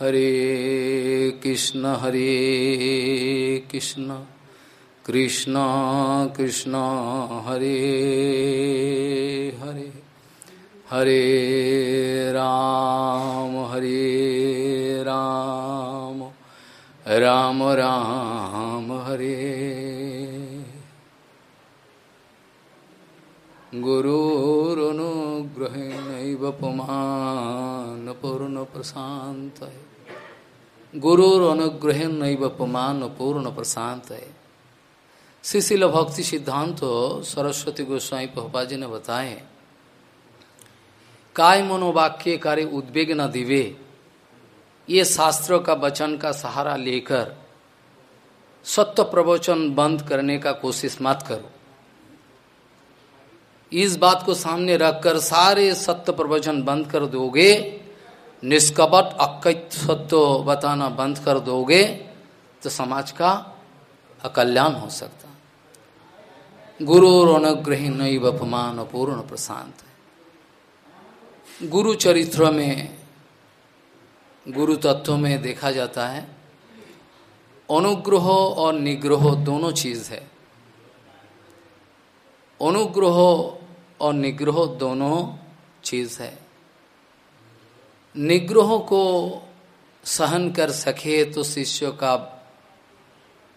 हरे कृष्ण हरे कृष्ण कृष्ण कृष्ण, हरे हरे हरे राम हरे राम राम राम, हरे। गुरुरनुग्रहेणैव पुमान् पूर्णप्रशान्तये पूर्ण प्रशांत है शिशिल भक्ति सिद्धांत सरस्वती गोस्वाई पहपा जी ने बताए काय मनोवाक्य कार्य उद्वेग न दिवे, ये शास्त्रों का वचन का सहारा लेकर सत्य प्रवचन बंद करने का कोशिश मत करो। इस बात को सामने रखकर सारे सत्य प्रवचन बंद कर दोगे निष्कपट अकैत सत्य बताना बंद कर दोगे तो समाज का अकल्याण हो सकता। गुरु और अनुग्रही नई बपमान पूर्ण प्रशांत गुरु चरित्र में, गुरु तत्व में देखा जाता है, अनुग्रह और निग्रह दोनों चीज़ है। अनुग्रह और निग्रह दोनों चीज़ है। निग्रह को सहन कर सके तो शिष्य का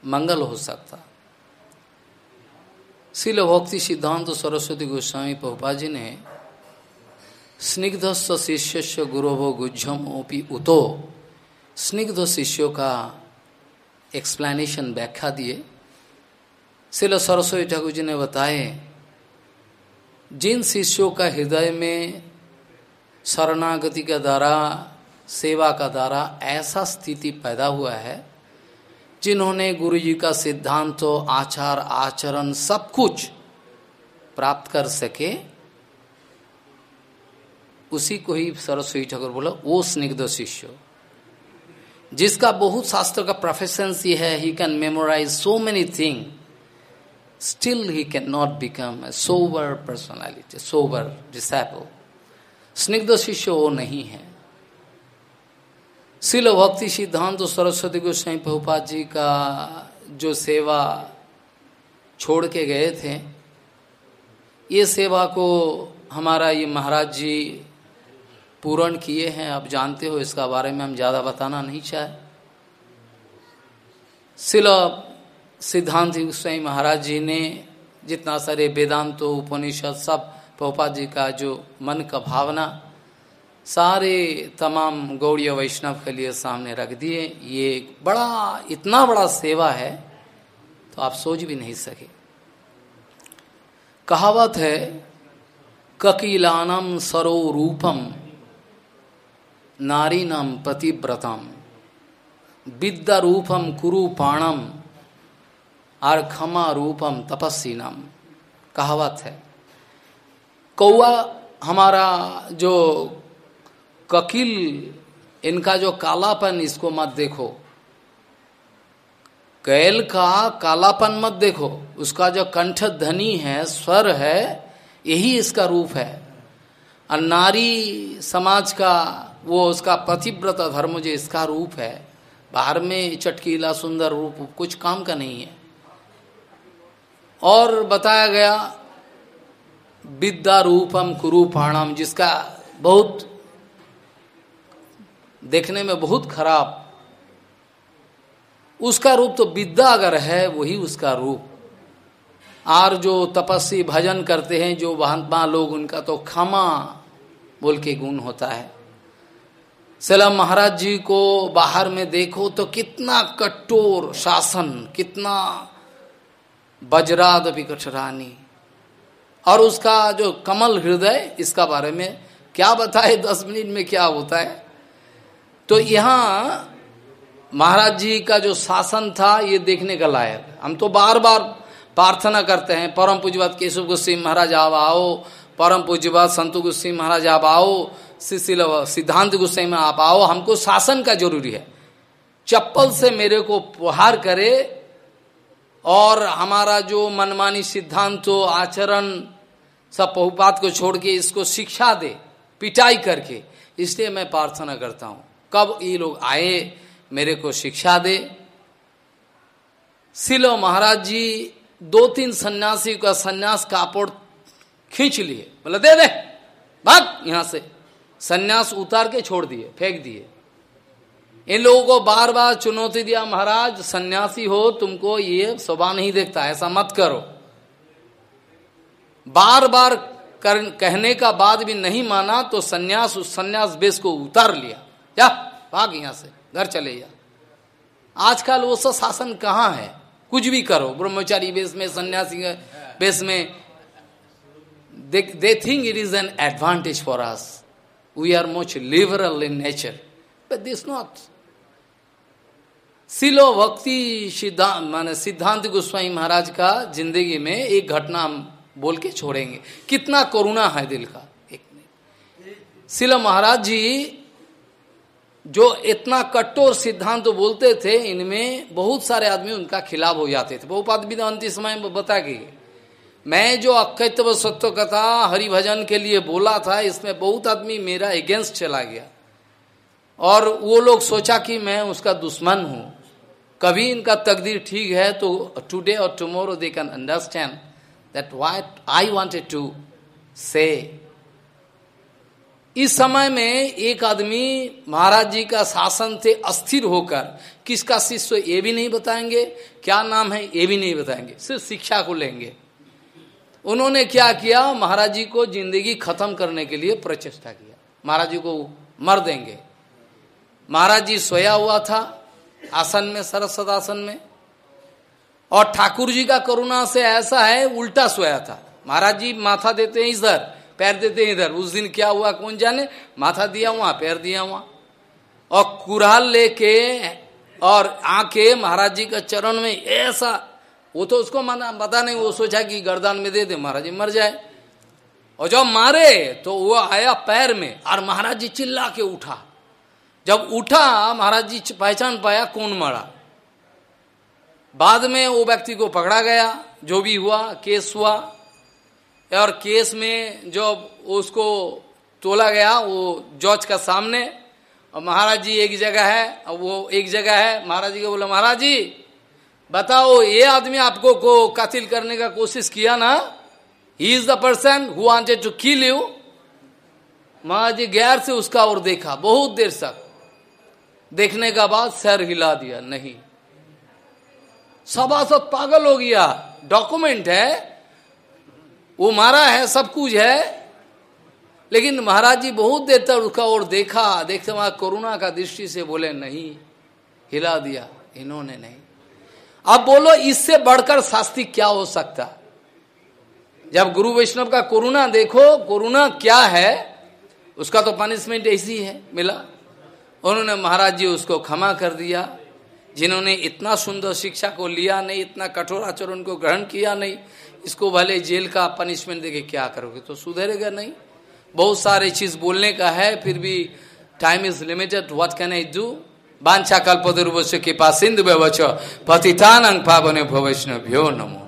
मंगल हो सकता। शिल भक्ति सिद्धांत सरस्वती गोस्वामी पहुपा जी ने स्निग्ध शिष्य से गुरोभो गुज्जम ओपी उतो, स्निग्ध शिष्यों का एक्सप्लेनेशन व्याख्या दिए। शिल सरस्वती ठाकुर जी ने बताए, जिन शिष्यों का हृदय में शरणागति का द्वारा सेवा का द्वारा ऐसा स्थिति पैदा हुआ है, जिन्होंने गुरु जी का सिद्धांत, आचार, आचरण सब कुछ प्राप्त कर सके। उसी को ही सरस्वती ठाकुर बोला वो स्निग्ध शिष्य, जिसका बहुत शास्त्र का प्रोफेशंसी है he can memorise so many thing still he can not become a sober personality sober disciple स्निग्ध शिष्य वो नहीं है। शिल भक्ति सिद्धांत तो सरस्वती गोस्वाई प्रभुपाद जी का जो सेवा छोड़ के गए थे, ये सेवा को हमारा ये महाराज जी पूर्ण किए हैं। आप जानते हो, इसका बारे में हम ज़्यादा बताना नहीं चाहे। शिल सिद्धांत गोस्वाई महाराज जी ने जितना सारे वेदांत, उपनिषद सब प्रभुपाद जी का जो मन का भावना, सारे तमाम गौड़ीय वैष्णव के लिए सामने रख दिए। ये बड़ा, इतना बड़ा सेवा है तो आप सोच भी नहीं सके। कहावत है, ककीलानम सरो रूपम नारीनम प्रतिव्रतम विद्या रूपम कुरुपाणम और खमा रूपम तपस्वीनम। कहावत है कौआ हमारा जो ककिल, इनका जो कालापन, इसको मत देखो। कैल का कालापन मत देखो। उसका जो कंठ धनी है, स्वर है, यही इसका रूप है। और नारी समाज का, वो उसका पतिव्रत धर्म जो इसका रूप है। बाहर में चटकीला, सुंदर रूप, कुछ काम का नहीं है। और बताया गया विद्या रूपम कुरूपाणम, जिसका बहुत देखने में बहुत खराब। उसका रूप तो विद्या अगर है, वही उसका रूप। और जो तपस्वी भजन करते हैं, जो महात्मा लोग, उनका तो क्षमा बोल के गुण होता है। सलाम महाराज जी को बाहर में देखो तो कितना कठोर शासन, कितना वज्राद विकटरानी और उसका जो कमल हृदय, इसका बारे में क्या बताए? दस मिनट में क्या होता है? तो यहाँ महाराज जी का जो शासन था, ये देखने का लायक। हम तो बार बार प्रार्थना करते हैं, परम पूजवाद केशव गोस्वी महाराज, आप आओ। परम पूजवाद संतु गोस्वी महाराज, आप आओ। शिशिल सिद्धांत में आप आओ। हमको शासन का ज़रूरी है। चप्पल से मेरे को प्रहार करे और हमारा जो मनमानी सिद्धांत, आचरण सब बहुपात को छोड़ के इसको शिक्षा दे, पिटाई करके। इसलिए मैं प्रार्थना करता हूँ, कब ये लोग आए, मेरे को शिक्षा दे। सिलो महाराज जी दो तीन सन्यासी का सन्यास कापड़ खींच लिए। बोले, दे दे, भाग यहाँ से। सन्यास उतार के छोड़ दिए, फेंक दिए। इन लोगों को बार बार चुनौती दिया, महाराज, सन्यासी हो, तुमको ये स्वभाव नहीं देखता, ऐसा मत करो। बार बार कर, कहने का बाद भी नहीं माना तो सन्यास उस सन्यास बेस को उतार लिया। जा भाग यहाँ से घर चले जा। आजकल वो सब शासन कहाँ है? कुछ भी करो ब्रह्मचारी बेस में सन्यासी बेस में। They think it is an advantage for us we are much liberal in nature but this not silo भक्ति सिद्धांत माने सिद्धांत गोस्वामी महाराज का ज़िंदगी में एक घटना बोल के छोड़ेंगे। कितना करुणा है दिल का। एक मिनट। सिलो महाराज जी जो इतना कट्टोर सिद्धांत तो बोलते थे, इनमें बहुत सारे आदमी उनका खिलाफ हो जाते थे। आदमी अंतिम समय में बता गए। मैं जो अकैतव सत्य कथा हरिभजन के लिए बोला था, इसमें बहुत आदमी मेरा अगेंस्ट चला गया। और वो लोग सोचा कि मैं उसका दुश्मन हूँ। कभी इनका तकदीर ठीक है तो टुडे और tomorrow they can understand that what I wanted to say इस समय में एक आदमी महाराज जी का शासन से अस्थिर होकर किसका शिष्य ये भी नहीं बताएँगे, क्या नाम है ये भी नहीं बताएँगे, सिर्फ़ शिक्षा को लेंगे। उन्होंने क्या किया, महाराज जी को ज़िंदगी खत्म करने के लिए प्रचेष्टा किया। महाराज जी को मर देंगे। महाराज जी सोया हुआ था, आसन में सरस्वत आसन में। और ठाकुर जी का करुणा से ऐसा है, उल्टा सोया था। महाराज जी माथा देते हैं इधर, पैर देते हैं इधर। उस दिन क्या हुआ, कौन जाने? माथा दिया वहाँ पैर दिया वहाँ और कुराल लेके और आके महाराज जी का चरण में ऐसा, वो तो उसको माना, पता नहीं, वो सोचा कि गर्दान में दे दे, महाराज जी मर जाए। और जब मारे तो वो आया पैर में और महाराज जी चिल्ला के उठा। जब उठा, महाराज जी पहचान पाया कौन मारा। बाद में वो व्यक्ति को पकड़ा गया, जो भी हुआ, केस हुआ, और केस में जो उसको तोला गया, वो जज का सामने, और महाराज जी एक जगह है और वो एक जगह है, महाराज जी को बोला, महाराज जी, बताओ, ये आदमी आपको को कातिल करने का कोशिश किया ना? He is the person who wanted to kill you महाराज जी गैर से उसका और देखा, बहुत देर तक। देखने का बाद सर हिला दिया, नहीं। सभासद पागल हो गया। डॉक्यूमेंट है। वो मारा है, सब कुछ है। लेकिन महाराज जी बहुत देर तक उसका और देखा। देखते वहाँ कोरोना का दृष्टि से बोले, नहीं, हिला दिया। इन्होंने नहीं। अब बोलो, इससे बढ़कर शास्ति क्या हो सकता? जब गुरु वैष्णव का कोरोना देखो, कोरोना क्या है? उसका तो पनिशमेंट ऐसी है, मिला। उन्होंने महाराज जी उसको क्षमा कर दिया। जिन्होंने इतना सुंदर शिक्षा को लिया नहीं, इतना कठोर आचरण को ग्रहण किया नहीं, इसको भले जेल का पनिशमेंट देके क्या करोगे? तो सुधरेगा नहीं। बहुत सारे चीज़ बोलने का है, फिर भी time is limited what can I do बांछा कल्पदुर्वश्य के पास सिंधु व्यवच पतितान पावन भवैष्णव भ्यो नमो।